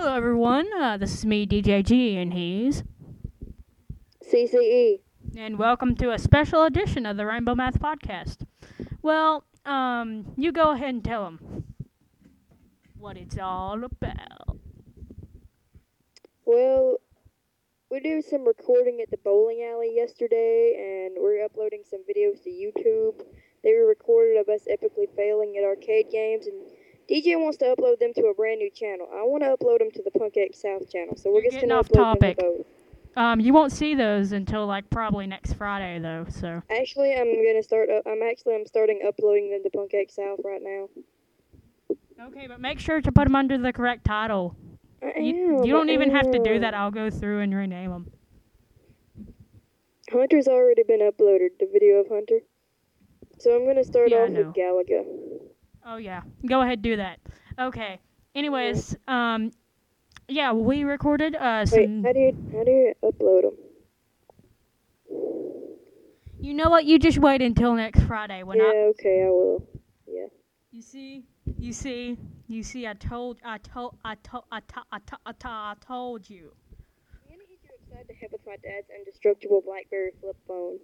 Hello, everyone. Uh, this is me, DJG, and he's. CCE. And welcome to a special edition of the Rainbow Math Podcast. Well, um, you go ahead and tell them what it's all about. Well, we did some recording at the bowling alley yesterday, and we're uploading some videos to YouTube. They were recorded of us epically failing at arcade games, and DJ wants to upload them to a brand new channel. I want to upload them to the Punk X South channel, so we're You're just getting gonna off upload them topic. to both. Um, you won't see those until like probably next Friday, though. So Actually, I'm gonna start. Up, I'm actually I'm starting uploading them to Punk X South right now. okay, but make sure to put them under the correct title. I You, am, you don't even have to do that. I'll go through and rename them. Hunter's already been uploaded. The video of Hunter. So I'm gonna start Yeah, off with Galaga. Oh yeah, go ahead, do that. Okay. Anyways, um, yeah, we recorded uh Wait, how do you how do you upload them? You know what? You just wait until next Friday when yeah, I. okay, I will. Yeah. You see, you see, you see. I told, I told, I told, I told, I told, I told, I told you. I'm gonna get you to with my dad's indestructible BlackBerry flip phone.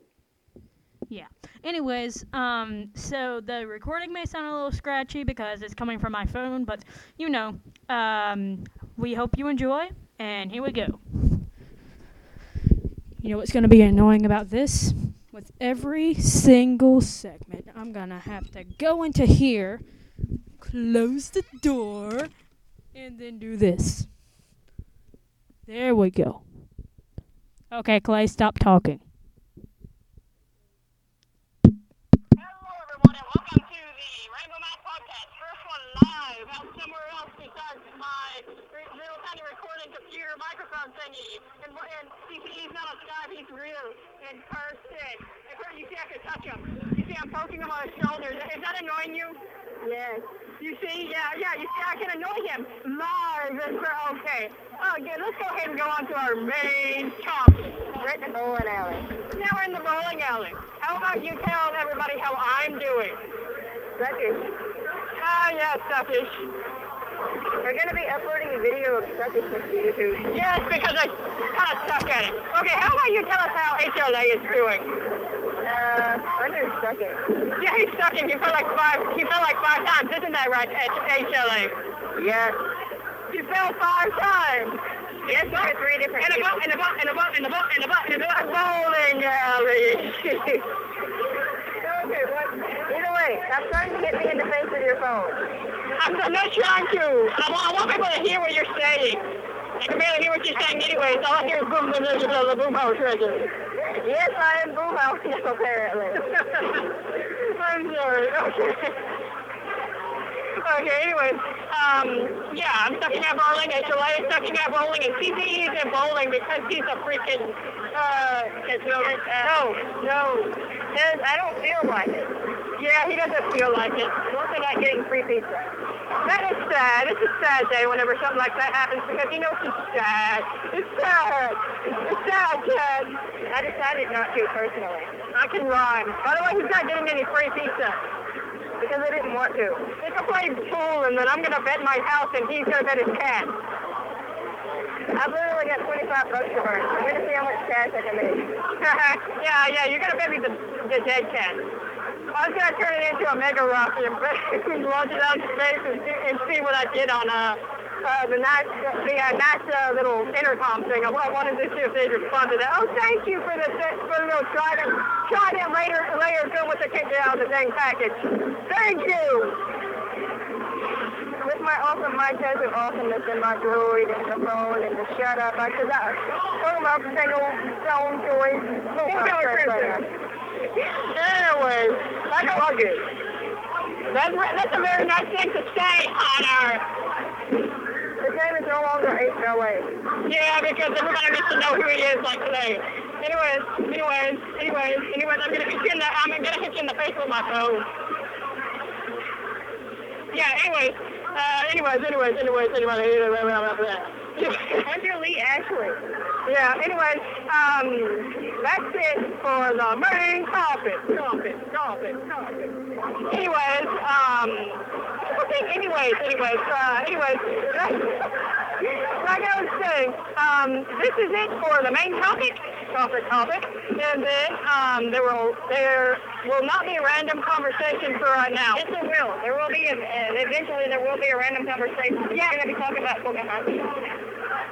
Anyways, um, so the recording may sound a little scratchy because it's coming from my phone, but you know, um, we hope you enjoy. And here we go. You know what's going to be annoying about this? With every single segment, I'm going to have to go into here, close the door, and then do this. There we go. Okay, Clay, stop talking. Hello, everyone, and welcome to the Rainbow Math Podcast. First one live out somewhere else besides my re- little tiny recording computer microphone thingy. And, and CCE's not on Skype, he's real in person. If you see, I can touch him. You see, I'm poking him on his shoulder. Is that annoying you? Yes. You see, yeah, yeah, you see, I can annoy him live. And for, okay. Oh, good. Let's go ahead and go on to our main topic. We're at the bowling alley. Now we're in the bowling alley. How about you tell everybody how I'm doing? Suckish. Ah, yeah, suckish. We're going to be uploading a video of suckish to YouTube. Yes, because I kind of suck at it. Okay, how about you tell us how HLA is doing? Uh, Hunter's sucking. Yeah, he's sucking. He fell like five. He fell like five times. Isn't that right, H- HLA? Yes. He fell five times. Yes, there are three different. In a boat, in a boat, in a boat, in a boat, in a boat, in a boat. Bowling alley. okay, what? Either way, stop trying to hit me in the face with your phone. I'm, I'm not trying to. I want, I want people to hear what you're saying. I can barely hear what you're saying anyways. All I hear is boom, boom, boom, boom, boom, boom, house record. Yes, I am boom house apparently. I'm sorry. Okay. Okay, anyways, um, yeah, I'm sucking at bowling, HLA is sucking at bowling, and CCE is in bowling because he's a freaking, uh, no, no, Because I don't feel like it. Yeah, he doesn't feel like it. Also not getting free pizza. That is sad. It's a sad day whenever something like that happens because he knows it's sad. It's sad. It's sad, Chad. I decided not to personally. I can rhyme. By the way, he's not getting any free pizza. Because I didn't want to. They can play pool and then I'm going to bet my house and he's to bet his cat. I've literally got 25 bucks to burn. I'm to see how much cash I can make. yeah, yeah, you're to bet me the, the dead cat. I was going to turn it into a mega rocket and launch it out into space and, see- and see what I did on uh, uh, the nice, the uh, NASA little intercom thing. I, I wanted to see if they'd respond to that. Oh, thank you for the for the little trident, trident layer layer go with the kick out of the dang package. Thank you. With my awesome mic test of awesomeness and my droid and the phone and the shut up, I could not pull up single stone toys. Anyways, can love it. That's, that's a very nice thing to say, Hunter. The game is no longer HLA. Yeah, because everybody needs to know who he is like today. Anyways, anyways, anyways, anyways, I'm gonna hit you in the I'm gonna hit you in the face with my phone. Yeah, anyways, uh, anyways, anyways, anyways, anyways, anyways, anyways, Hunter Lee Ashley. Yeah, anyways, um, that's it for the main topic. Topic, topic, topic. Anyways, um, Okay, anyways, anyways, uh, anyways, like I was saying, um, this is it for the main topic, topic, topic, and then um, there will there will not be a random conversation for right now. Yes, there will. There will be, a, uh, eventually there will be a random conversation. Yeah. We're going to be talking about Pocahontas.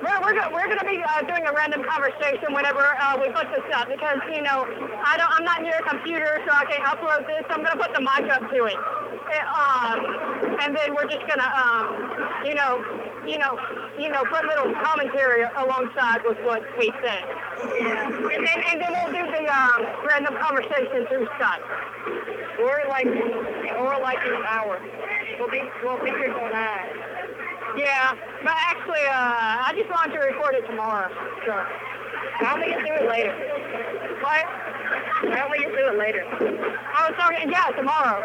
We're, we're, go- we're going to be uh, doing a random conversation whenever uh, we put this up because, you know, I don't, I'm not near a computer, so I can't upload this. I'm going to put the mic up to it. Uh, um, and then we're just going to, um, you know, you know, you know, put little commentary alongside with what we said. Yeah. And then, and then we'll do the um, random conversation through Skype. Or like, or like an hour. We'll be, we'll be here till nine. Yeah, but actually, uh, I just wanted to record it tomorrow. So, don't we just do it later? what? Why don't we just do it later? Was talking, yeah, tomorrow.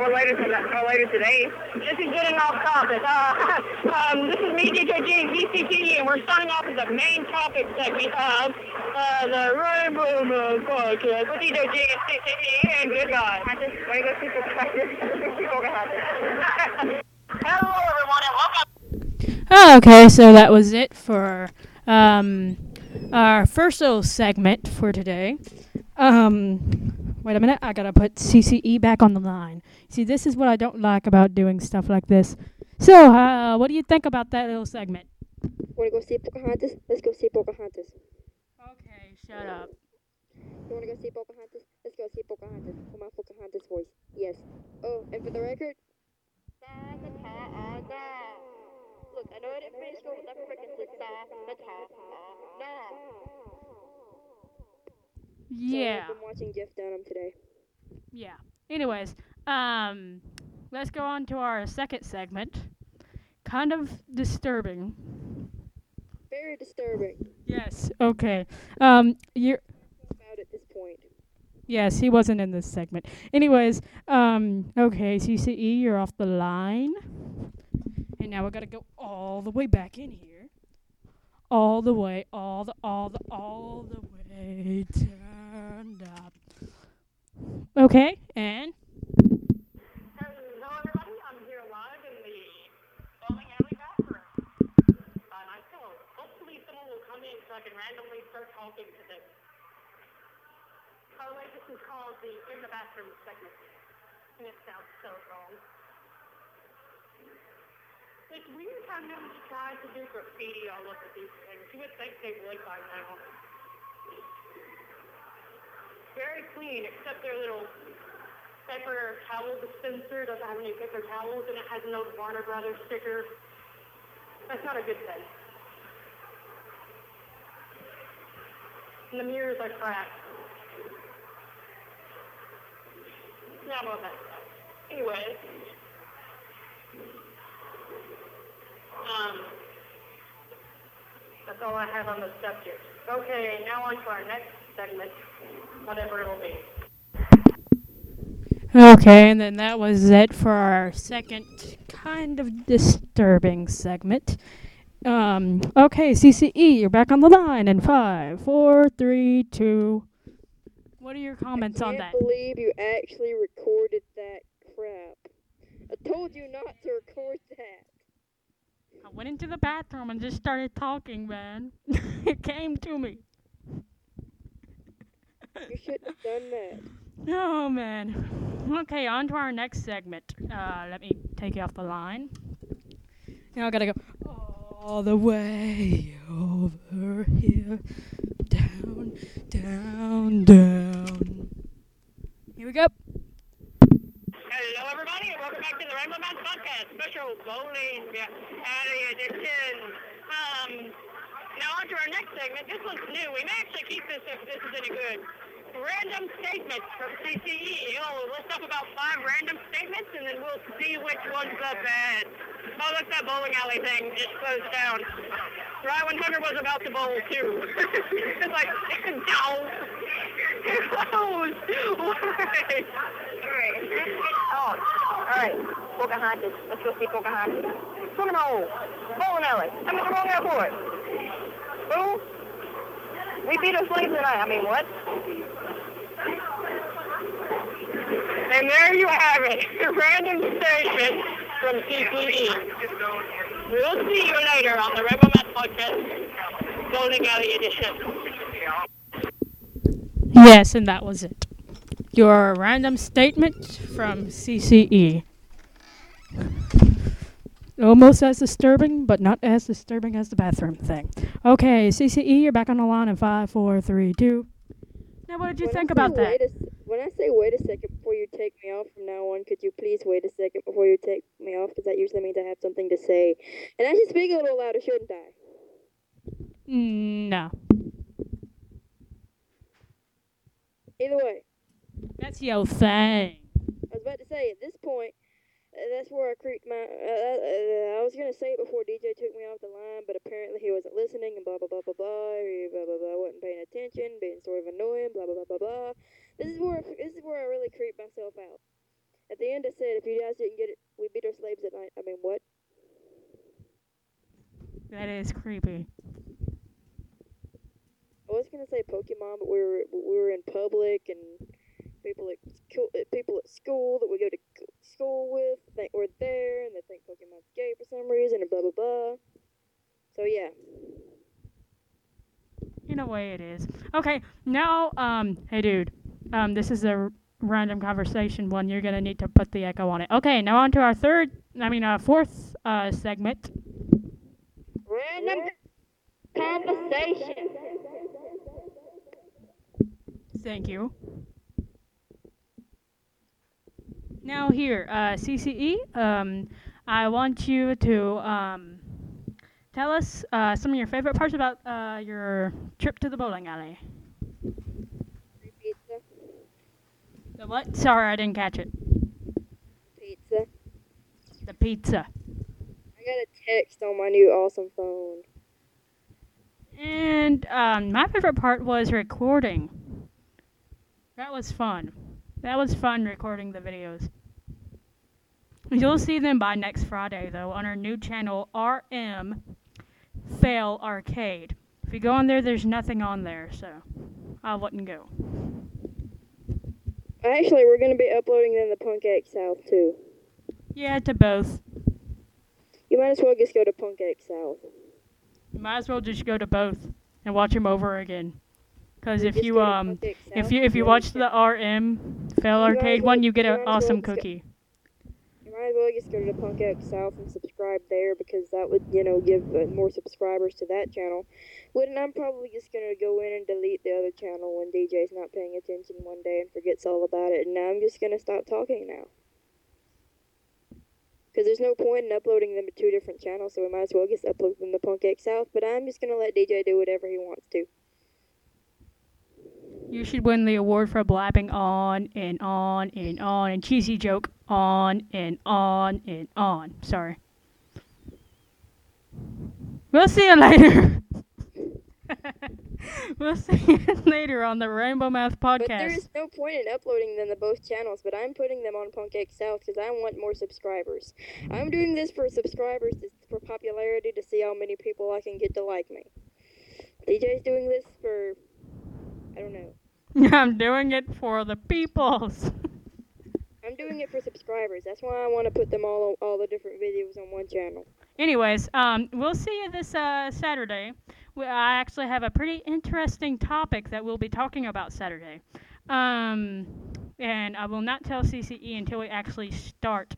Or later tonight, or later today. This is getting off topic. Uh, um, this is me, DJ G, VCT, and we're starting off with the main topic segment of uh, the Rainbow Man podcast with DJ G and CCE and good guys. I just want to go see Pocahontas. Hello, everyone. Okay, so that was it for um, our first little segment for today. Um, wait a minute, I gotta put CCE back on the line. See, this is what I don't like about doing stuff like this. So, uh, what do you think about that little segment? Want to go see Pocahontas? Let's go see Pocahontas. Okay, shut up. You want to go see Pocahontas? Let's go see Pocahontas. For my Pocahontas voice. Yes. Oh, and for the record. Look, I know I didn't finish school with that freaking Yeah. I've been watching Jeff Dunham today. Yeah. Anyways, um, let's go on to our second segment. Kind of disturbing. Very disturbing Yes. Okay. Um, you're. about at this point. Yes, he wasn't in this segment. Anyways, um, okay, CCE, you're off the line. And now we gotta go all the way back in here. All the way, all the, all the, all the way turned up. Okay, and Hello, everybody. I'm here live in the bowling alley bathroom by myself. Hopefully, someone will come in so I can randomly start talking to. This is called the in the bathroom segment, and it sounds so wrong. It's weird how no one tries to do graffiti all over these things. You would think they would by now. Very clean, except their little paper towel dispenser doesn't have any paper towels and it has old Warner Brothers sticker. That's not a good thing. And the mirrors are cracked. I'm all that stuff. Anyway. Um, that's all I have on the subject. Okay, now on to our next segment, whatever it'll be. okay, and then that was it for our second kind of disturbing segment. Um, okay, CCE, you're back on the line in five, four, three, two. What are your comments I on can't believe you actually recorded that crap. I told you not to record that. I went into the bathroom and just started talking, man. it came to me. You shouldn't have done that. Oh man. Okay, on to our next segment. Uh, let me take you off the line. Now I gotta go all the way over here, down, down, down. Go. Hello, everybody, and welcome back to the Rainbow Man Podcast, special bowling alley edition. Um, now on to our next segment. This one's new. We may actually keep this if this is any good. Random statements from CCE. Oh, let's talk about five random statements, and then we'll see which one's the best. Oh, look, that bowling alley thing just closed down. Right when Hunter was about to bowl, too. it's like, no. Closed. Why? Oh, alright. Pocahontas. Let's go see Pocahontas. Swimming hole. Bowling alley. I'm in the wrong airport. Who? We beat our slaves tonight. I mean, what? And there you have it, a random statement from CCE. We'll see you later on the Rebel Math Podcast, Bowling Alley Edition. Yes, and that was it. Your random statement from CCE. Almost as disturbing, but not as disturbing as the bathroom thing. Okay, CCE, you're back on the line in five, four, three, two. Now, what did you When think about that? wait a s- when I say wait a second before you take me off from now on, could you please wait a second before you take me off? Because that usually means I have something to say. And I should speak a little louder, shouldn't I? No, Either way, that's your thing. I was about to say at this point, that's where I creeped my. Uh, uh, I was gonna say it before DJ took me off the line, but apparently he wasn't listening and blah blah blah blah blah. He blah blah blah wasn't paying attention, being sort of annoying. Blah blah blah blah blah. This is where this is where I really creeped myself out. At the end, I said, if you guys didn't get it, we beat our slaves at night. I mean, what? That is creepy. I was gonna say Pokemon, but we were we were in public and people at school, people at school that we go to school with think we're there and they think Pokemon's gay for some reason and blah blah blah. So yeah, In a way, it is. Okay, now, um, hey, dude, um, this is a r- random conversation one. You're gonna need to put the echo on it. Okay, now on to our third, I mean, uh, fourth, uh, segment. random conversation. Thank you. Now here, uh, CCE, um, I want you to um, tell us uh, some of your favorite parts about uh, your trip to the bowling alley. Pizza, The what? Sorry, I didn't catch it. pizza. The pizza. I got a text on my new awesome phone. And um, my favorite part was recording. That was fun. That was fun recording the videos. You'll see them by next Friday, though, on our new channel, RM Fail Arcade. If you go on there, there's nothing on there, so I wouldn't go. Actually, we're gonna be uploading them to Punk X South too. Yeah, to both. You might as well just go to Punk X South. You might as well just go to both and watch them over again. Because if you um if you if you watch the RM Fail You might as Arcade one, you get an awesome cookie. You might as well just go to the Punk X South and subscribe there because that would, you know, give uh, more subscribers to that channel. Wouldn't I'm probably just gonna go in and delete the other channel when DJ's not paying attention one day and forgets all about it, and now I'm just gonna stop talking now. Because there's no point in uploading them to two different channels, so we might as well just upload them to Punk X South. But I'm just gonna let DJ do whatever he wants to. You should win the award for blabbing on and on and on and cheesy joke on and on and on. Sorry. We'll see you later. we'll see you later on the Rainbow Math But there podcast. is no point in uploading them to both channels, but I'm putting them on Punk X South because I want more subscribers. I'm doing this for subscribers, for popularity, to see how many people I can get to like me. DJ's doing this for, I don't know. I'm doing it for the peoples. I'm doing it for subscribers. That's why I want to put them all on all the different videos on one channel. Anyways, um, we'll see you this uh, Saturday. We, I actually have a pretty interesting topic that we'll be talking about Saturday. Um, and I will not tell CCE until we actually start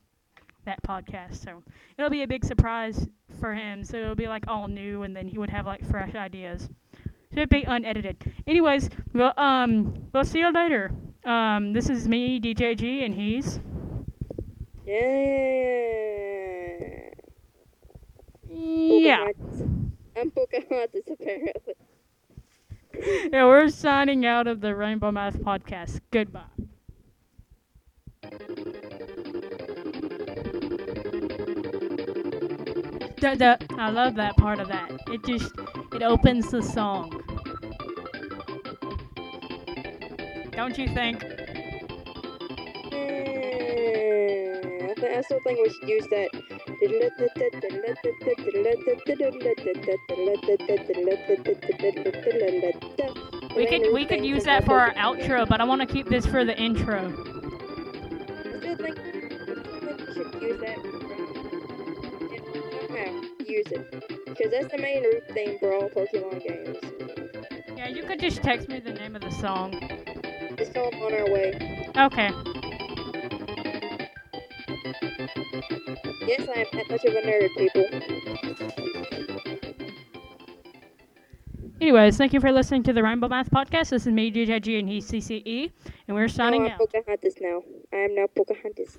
that podcast. So it'll be a big surprise for him. So it'll be like all new, and then he would have like fresh ideas. So it'd be unedited. Anyways, we'll um we'll see you later. Um, this is me, DJG, and he's Yeah. yeah. I'm Pocahontas, apparently. yeah, we're signing out of the Rainbow Math Podcast. Goodbye. I love that part of that. It just it opens the song. Don't you think? Hmm, I, th- I still think we should use that. We could we could use that for our outro, but I want to keep this for the intro. I still think you should use that. use it because that's the main root theme for all Pokemon games. Yeah, you could just text me the name of the song. It's called On Our Way. Okay. Yes, I am that much of a nerd, people. Anyways, thank you for listening to the Rainbow Math Podcast. This is me, DJG, and he's CCE, and we're signing no, I'm out. Pocahontas now. I am now Pocahontas.